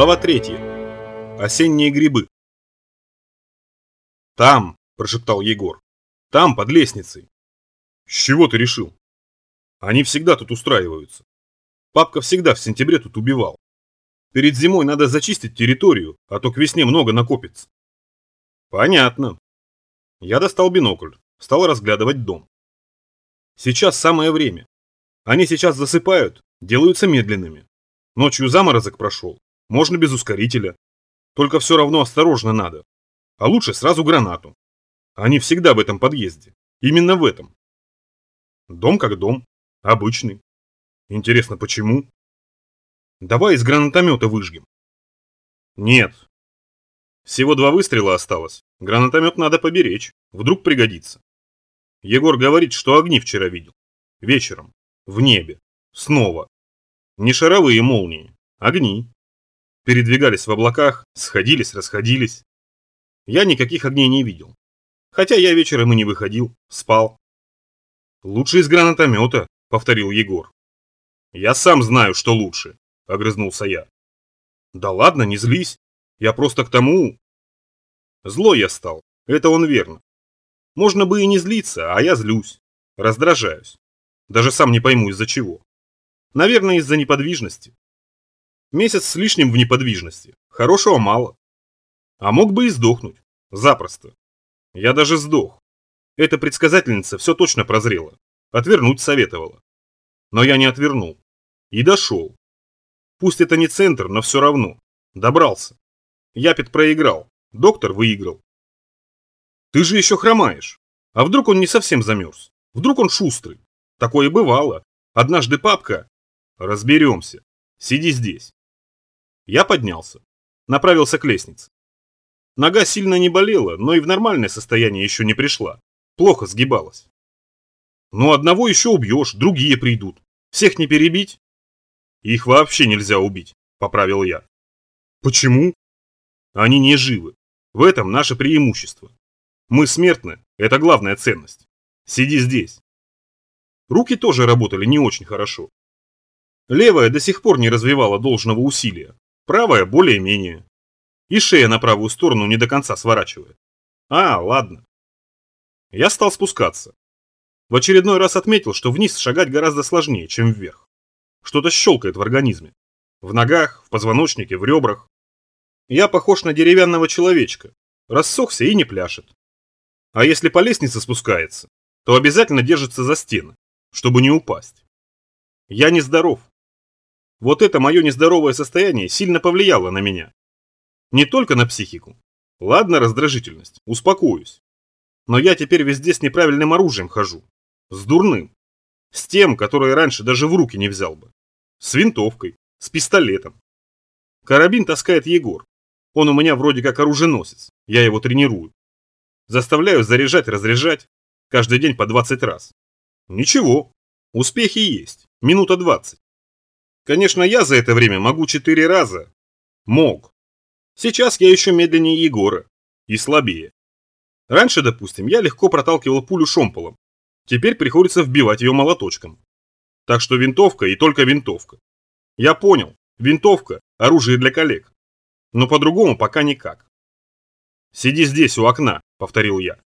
Глава 3. Осенние грибы. «Там!» – прошептал Егор. «Там, под лестницей!» «С чего ты решил?» «Они всегда тут устраиваются. Папка всегда в сентябре тут убивал. Перед зимой надо зачистить территорию, а то к весне много накопится». «Понятно». Я достал бинокль, стал разглядывать дом. Сейчас самое время. Они сейчас засыпают, делаются медленными. Ночью заморозок прошел, можно без ускорителя. Только все равно осторожно надо. А лучше сразу гранату. Они всегда в этом подъезде. Именно в этом. Дом как дом. Обычный. Интересно, почему? Давай из гранатомета выжгем. Нет. Всего два выстрела осталось. Гранатомет надо поберечь. Вдруг пригодится. Егор говорит, что огни вчера видел. Вечером. В небе. Снова. Не шаровые молнии. Огни передвигались в облаках, сходились, расходились. Я никаких огней не видел. Хотя я вечером и не выходил, спал. «Лучше из гранатомета», — повторил Егор. «Я сам знаю, что лучше», — огрызнулся я. «Да ладно, не злись. Я просто к тому...» Злой я стал, это он верно. Можно бы и не злиться, а я злюсь, раздражаюсь. Даже сам не пойму из-за чего. Наверное, из-за неподвижности. Месяц с лишним в неподвижности. Хорошего мало. А мог бы и сдохнуть. Запросто. Я даже сдох. Эта предсказательница все точно прозрела. Отвернуть советовала. Но я не отвернул. И дошел. Пусть это не центр, но все равно. Добрался. Япит проиграл. Доктор выиграл. Ты же еще хромаешь. А вдруг он не совсем замерз? Вдруг он шустрый? Такое бывало. Однажды папка... Разберемся. Сиди здесь. Я поднялся. Направился к лестнице. Нога сильно не болела, но и в нормальное состояние еще не пришла. Плохо сгибалась. Ну одного еще убьешь, другие придут. Всех не перебить? Их вообще нельзя убить, поправил я. Почему? Они не живы. В этом наше преимущество. Мы смертны, это главная ценность. Сиди здесь. Руки тоже работали не очень хорошо. Левая до сих пор не развивала должного усилия, Правая более-менее. И шея на правую сторону не до конца сворачивает. А, ладно. Я стал спускаться. В очередной раз отметил, что вниз шагать гораздо сложнее, чем вверх. Что-то щелкает в организме. В ногах, в позвоночнике, в ребрах. Я похож на деревянного человечка. Рассохся и не пляшет. А если по лестнице спускается, то обязательно держится за стены, чтобы не упасть. Я нездоров. Вот это мое нездоровое состояние сильно повлияло на меня. Не только на психику. Ладно, раздражительность, успокоюсь. Но я теперь везде с неправильным оружием хожу. С дурным. С тем, которое раньше даже в руки не взял бы. С винтовкой, с пистолетом. Карабин таскает Егор. Он у меня вроде как оруженосец. Я его тренирую. Заставляю заряжать, разряжать. Каждый день по 20 раз. Ничего. Успехи есть. Минута 20. Конечно, я за это время могу четыре раза. Мог. Сейчас я еще медленнее Егора. И слабее. Раньше, допустим, я легко проталкивал пулю шомполом. Теперь приходится вбивать ее молоточком. Так что винтовка и только винтовка. Я понял. Винтовка – оружие для коллег. Но по-другому пока никак. «Сиди здесь, у окна», – повторил я.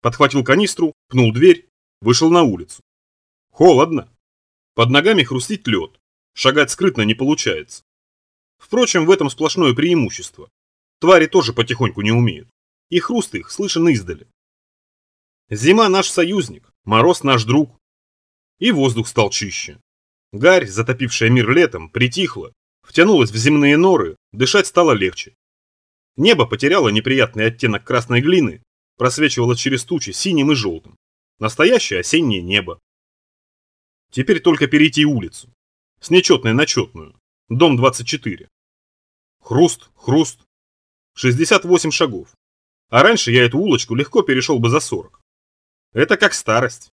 Подхватил канистру, пнул дверь, вышел на улицу. Холодно. Под ногами хрустит лед. Шагать скрытно не получается. Впрочем, в этом сплошное преимущество. Твари тоже потихоньку не умеют. И хруст их слышен издали. Зима наш союзник, мороз наш друг. И воздух стал чище. Гарь, затопившая мир летом, притихла, втянулась в земные норы, дышать стало легче. Небо потеряло неприятный оттенок красной глины, просвечивало через тучи синим и желтым. Настоящее осеннее небо. Теперь только перейти улицу с нечетной на четную. Дом 24. Хруст, хруст. 68 шагов. А раньше я эту улочку легко перешел бы за 40. Это как старость.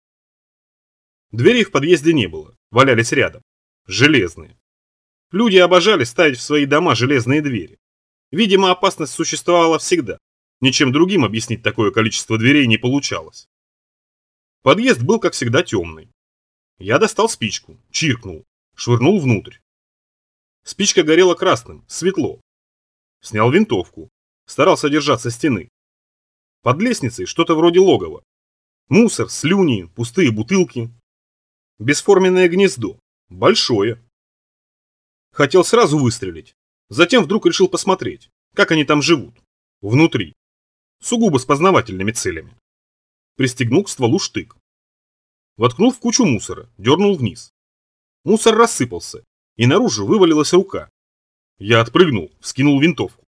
Дверей в подъезде не было, валялись рядом. Железные. Люди обожали ставить в свои дома железные двери. Видимо, опасность существовала всегда. Ничем другим объяснить такое количество дверей не получалось. Подъезд был, как всегда, темный. Я достал спичку, чиркнул швырнул внутрь. Спичка горела красным, светло. Снял винтовку. Старался держаться стены. Под лестницей что-то вроде логова. Мусор, слюни, пустые бутылки. Бесформенное гнездо. Большое. Хотел сразу выстрелить. Затем вдруг решил посмотреть, как они там живут. Внутри. Сугубо с познавательными целями. Пристегнул к стволу штык. Воткнул в кучу мусора, дернул вниз. Мусор рассыпался, и наружу вывалилась рука. Я отпрыгнул, вскинул винтовку.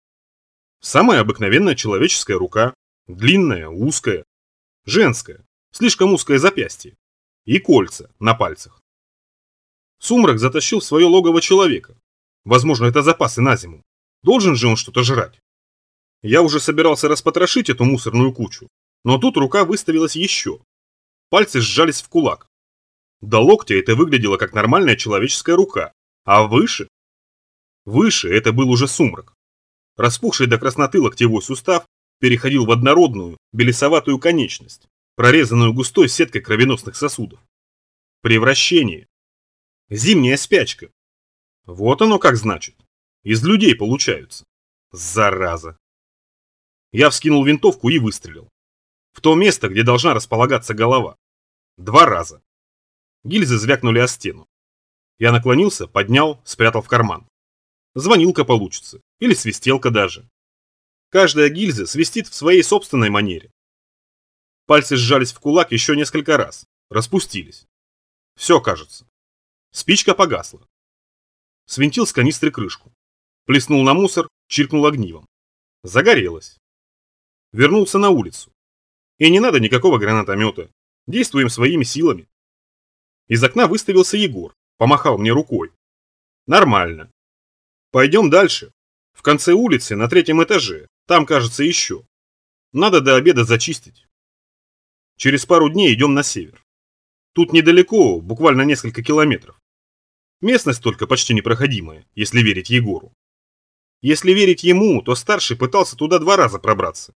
Самая обыкновенная человеческая рука, длинная, узкая, женская, слишком узкое запястье и кольца на пальцах. Сумрак затащил в свое логово человека. Возможно, это запасы на зиму. Должен же он что-то жрать. Я уже собирался распотрошить эту мусорную кучу, но тут рука выставилась еще. Пальцы сжались в кулак. До локтя это выглядело как нормальная человеческая рука, а выше? Выше это был уже сумрак. Распухший до красноты локтевой сустав переходил в однородную, белесоватую конечность, прорезанную густой сеткой кровеносных сосудов. Превращение. Зимняя спячка. Вот оно как значит. Из людей получаются. Зараза. Я вскинул винтовку и выстрелил. В то место, где должна располагаться голова. Два раза. Гильзы звякнули о стену. Я наклонился, поднял, спрятал в карман. Звонилка получится. Или свистелка даже. Каждая гильза свистит в своей собственной манере. Пальцы сжались в кулак еще несколько раз. Распустились. Все, кажется. Спичка погасла. Свинтил с канистры крышку. Плеснул на мусор, чиркнул огнивом. Загорелось. Вернулся на улицу. И не надо никакого гранатомета. Действуем своими силами. Из окна выставился Егор. Помахал мне рукой. Нормально. Пойдем дальше. В конце улицы, на третьем этаже. Там, кажется, еще. Надо до обеда зачистить. Через пару дней идем на север. Тут недалеко, буквально несколько километров. Местность только почти непроходимая, если верить Егору. Если верить ему, то старший пытался туда два раза пробраться.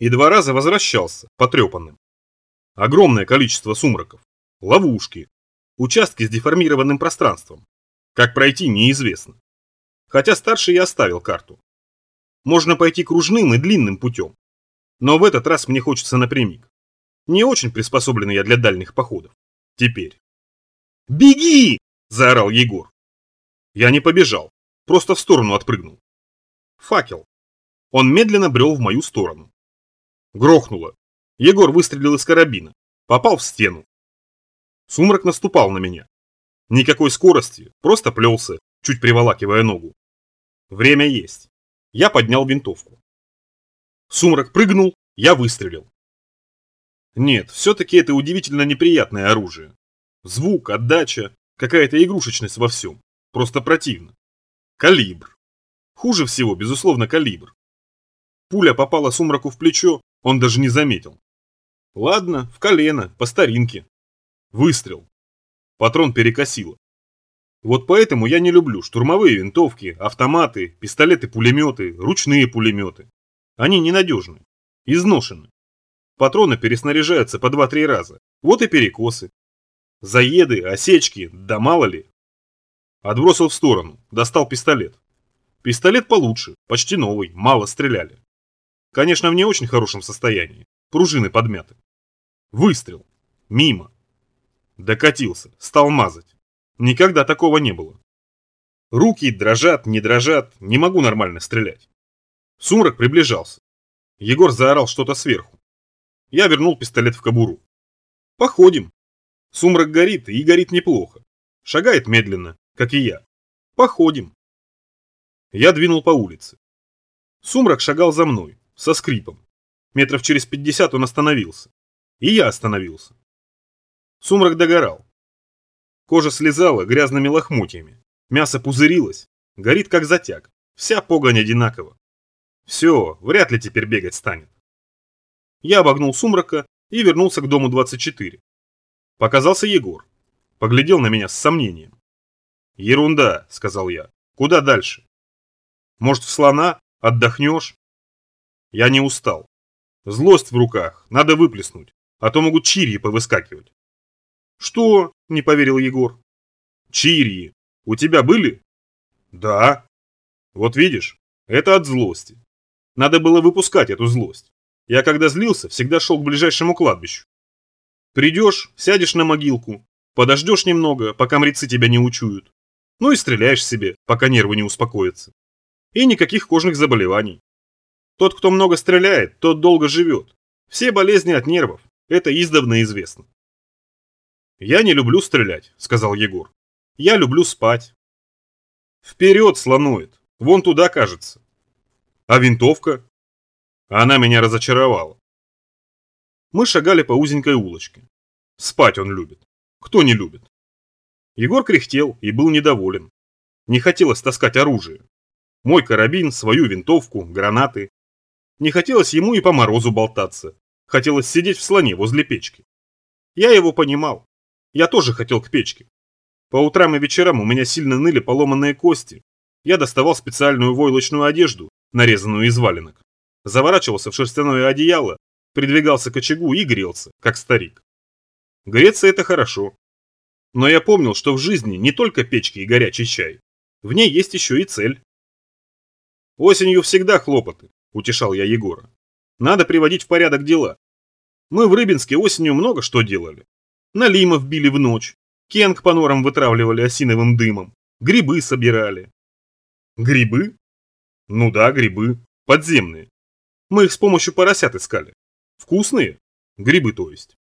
И два раза возвращался, потрепанным. Огромное количество сумраков, ловушки, участки с деформированным пространством. Как пройти, неизвестно. Хотя старший и оставил карту. Можно пойти кружным и длинным путем. Но в этот раз мне хочется напрямик. Не очень приспособленный я для дальних походов. Теперь. «Беги!» – заорал Егор. Я не побежал, просто в сторону отпрыгнул. Факел. Он медленно брел в мою сторону. Грохнуло. Егор выстрелил из карабина. Попал в стену. Сумрак наступал на меня. Никакой скорости, просто плелся, чуть приволакивая ногу. Время есть. Я поднял винтовку. Сумрак прыгнул, я выстрелил. Нет, все-таки это удивительно неприятное оружие. Звук, отдача, какая-то игрушечность во всем. Просто противно. Калибр. Хуже всего, безусловно, калибр. Пуля попала сумраку в плечо, он даже не заметил. Ладно, в колено, по старинке. Выстрел. Патрон перекосило. Вот поэтому я не люблю штурмовые винтовки, автоматы, пистолеты-пулеметы, ручные пулеметы. Они ненадежны, изношены. Патроны переснаряжаются по 2-3 раза. Вот и перекосы. Заеды, осечки, да мало ли. Отбросил в сторону, достал пистолет. Пистолет получше, почти новый, мало стреляли. Конечно, в не очень хорошем состоянии. Пружины подмяты. Выстрел. Мимо. Докатился, стал мазать. Никогда такого не было. Руки дрожат, не дрожат, не могу нормально стрелять. Сумрак приближался. Егор заорал что-то сверху. Я вернул пистолет в кобуру. Походим. Сумрак горит, и горит неплохо. Шагает медленно, как и я. Походим. Я двинул по улице. Сумрак шагал за мной, со скрипом. Метров через пятьдесят он остановился. И я остановился. Сумрак догорал. Кожа слезала грязными лохмотьями. Мясо пузырилось. Горит как затяг. Вся погонь одинакова. Все, вряд ли теперь бегать станет. Я обогнул сумрака и вернулся к дому 24. Показался Егор. Поглядел на меня с сомнением. «Ерунда», — сказал я. «Куда дальше?» «Может, в слона? Отдохнешь?» Я не устал. Злость в руках, надо выплеснуть, а то могут чирьи повыскакивать. «Что?» – не поверил Егор. «Чирьи. У тебя были?» Да. Вот видишь, это от злости. Надо было выпускать эту злость. Я когда злился, всегда шел к ближайшему кладбищу. Придешь, сядешь на могилку, подождешь немного, пока мрецы тебя не учуют. Ну и стреляешь себе, пока нервы не успокоятся. И никаких кожных заболеваний. Тот, кто много стреляет, тот долго живет. Все болезни от нервов. Это издавна известно. «Я не люблю стрелять», — сказал Егор. «Я люблю спать». «Вперед слонует. Вон туда, кажется». «А винтовка?» Она меня разочаровала. Мы шагали по узенькой улочке. Спать он любит. Кто не любит? Егор кряхтел и был недоволен. Не хотелось таскать оружие. Мой карабин, свою винтовку, гранаты. Не хотелось ему и по морозу болтаться. Хотелось сидеть в слоне возле печки. Я его понимал. Я тоже хотел к печке. По утрам и вечерам у меня сильно ныли поломанные кости. Я доставал специальную войлочную одежду, нарезанную из валенок. Заворачивался в шерстяное одеяло, придвигался к очагу и грелся, как старик. Греться это хорошо. Но я помнил, что в жизни не только печки и горячий чай. В ней есть еще и цель. Осенью всегда хлопоты, утешал я Егора. Надо приводить в порядок дела. Мы в Рыбинске осенью много что делали. Налимов били в ночь, кенг по норам вытравливали осиновым дымом, грибы собирали. Грибы? Ну да, грибы. Подземные. Мы их с помощью поросят искали. Вкусные? Грибы, то есть.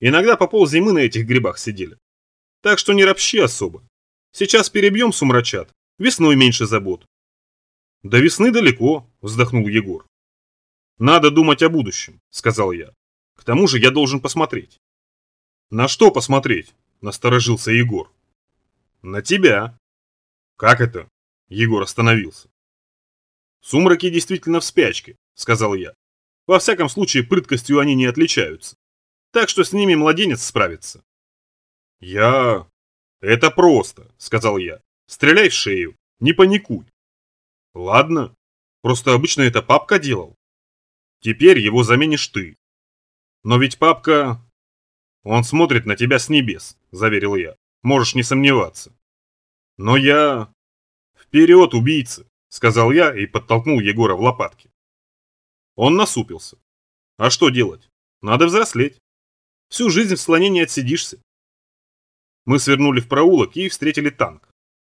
Иногда по ползимы на этих грибах сидели. Так что не ропщи особо. Сейчас перебьем сумрачат, весной меньше забот. До весны далеко, вздохнул Егор. «Надо думать о будущем», – сказал я. «К тому же я должен посмотреть». «На что посмотреть?» – насторожился Егор. «На тебя». «Как это?» – Егор остановился. «Сумраки действительно в спячке», – сказал я. «Во всяком случае, прыткостью они не отличаются. Так что с ними младенец справится». «Я...» «Это просто», – сказал я. «Стреляй в шею, не паникуй». «Ладно, просто обычно это папка делал». Теперь его заменишь ты. Но ведь папка... Он смотрит на тебя с небес, заверил я. Можешь не сомневаться. Но я... Вперед, убийца, сказал я и подтолкнул Егора в лопатки. Он насупился. А что делать? Надо взрослеть. Всю жизнь в слоне не отсидишься. Мы свернули в проулок и встретили танк.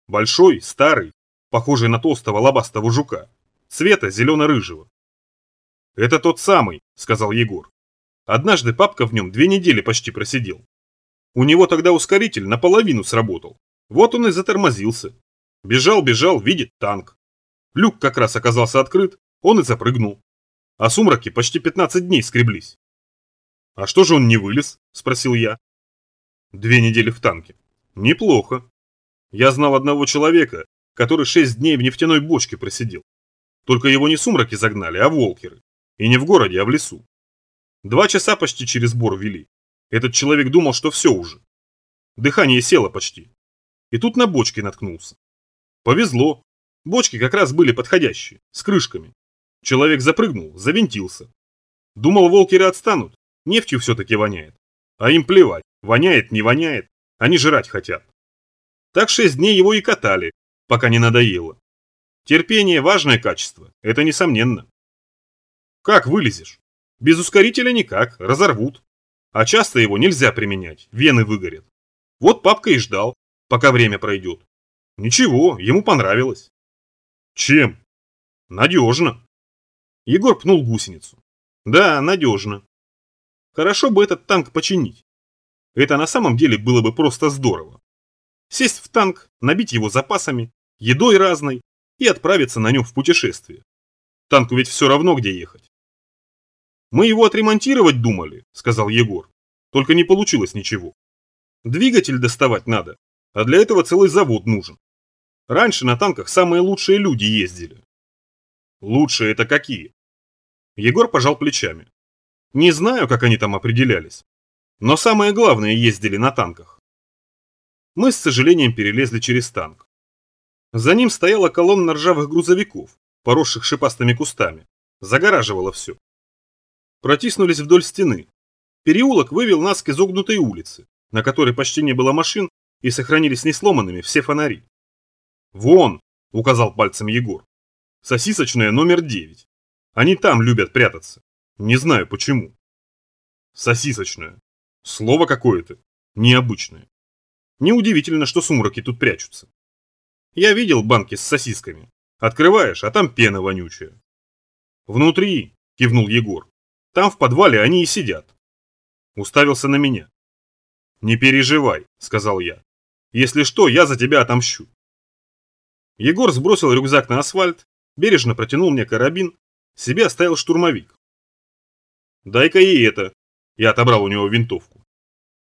Большой, старый, похожий на толстого лобастого жука, цвета зелено-рыжего. «Это тот самый», – сказал Егор. «Однажды папка в нем две недели почти просидел. У него тогда ускоритель наполовину сработал. Вот он и затормозился. Бежал, бежал, видит танк. Люк как раз оказался открыт, он и запрыгнул. А сумраки почти 15 дней скреблись. «А что же он не вылез?» – спросил я. «Две недели в танке. Неплохо. Я знал одного человека, который шесть дней в нефтяной бочке просидел. Только его не сумраки загнали, а волкеры. И не в городе, а в лесу. Два часа почти через бор вели. Этот человек думал, что все уже. Дыхание село почти. И тут на бочки наткнулся. Повезло. Бочки как раз были подходящие, с крышками. Человек запрыгнул, завинтился. Думал, волкеры отстанут. Нефтью все-таки воняет. А им плевать, воняет, не воняет. Они жрать хотят. Так шесть дней его и катали, пока не надоело. Терпение – важное качество, это несомненно. Как вылезешь? Без ускорителя никак, разорвут. А часто его нельзя применять, вены выгорят. Вот папка и ждал, пока время пройдет. Ничего, ему понравилось. Чем? Надежно. Егор пнул гусеницу. Да, надежно. Хорошо бы этот танк починить. Это на самом деле было бы просто здорово. Сесть в танк, набить его запасами, едой разной и отправиться на нем в путешествие. Танку ведь все равно где ехать. «Мы его отремонтировать думали», – сказал Егор. «Только не получилось ничего. Двигатель доставать надо, а для этого целый завод нужен. Раньше на танках самые лучшие люди ездили». «Лучшие это какие?» Егор пожал плечами. «Не знаю, как они там определялись. Но самое главное ездили на танках». Мы с сожалением перелезли через танк. За ним стояла колонна ржавых грузовиков, поросших шипастыми кустами. Загораживала все протиснулись вдоль стены. Переулок вывел нас к изогнутой улице, на которой почти не было машин и сохранились несломанными все фонари. «Вон!» указал пальцем Егор. Сосисочная номер 9. Они там любят прятаться. Не знаю почему. Сосисочная. Слово какое-то. Необычное. Неудивительно, что сумраки тут прячутся. Я видел банки с сосисками. Открываешь, а там пена вонючая. Внутри, кивнул Егор. Там в подвале они и сидят. Уставился на меня. Не переживай, сказал я. Если что, я за тебя отомщу. Егор сбросил рюкзак на асфальт, бережно протянул мне карабин, себе оставил штурмовик. «Дай-ка ей это!» Я отобрал у него винтовку.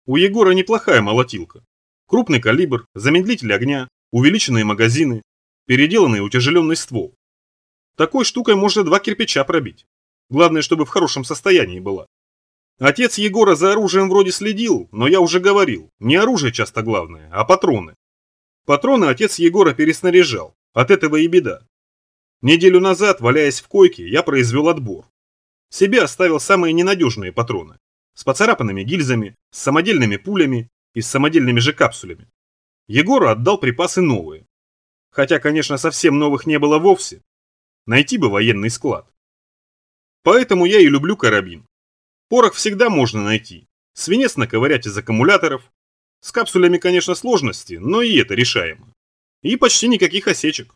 У Егора неплохая молотилка. Крупный калибр, замедлитель огня, увеличенные магазины, переделанный утяжеленный ствол. Такой штукой можно два кирпича пробить. Главное, чтобы в хорошем состоянии была. Отец Егора за оружием вроде следил, но я уже говорил, не оружие часто главное, а патроны. Патроны отец Егора переснаряжал, от этого и беда. Неделю назад, валяясь в койке, я произвел отбор. Себе оставил самые ненадежные патроны. С поцарапанными гильзами, с самодельными пулями и с самодельными же капсулями. Егору отдал припасы новые. Хотя, конечно, совсем новых не было вовсе. Найти бы военный склад. Поэтому я и люблю карабин. Порох всегда можно найти. Свинец наковырять из аккумуляторов. С капсулями, конечно, сложности, но и это решаемо. И почти никаких осечек.